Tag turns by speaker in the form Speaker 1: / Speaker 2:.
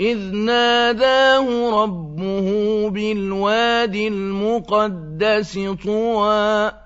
Speaker 1: إِذْ نَادَاهُ رَبُّهُ بالوادي الْمُقَدَّسِ طُوًى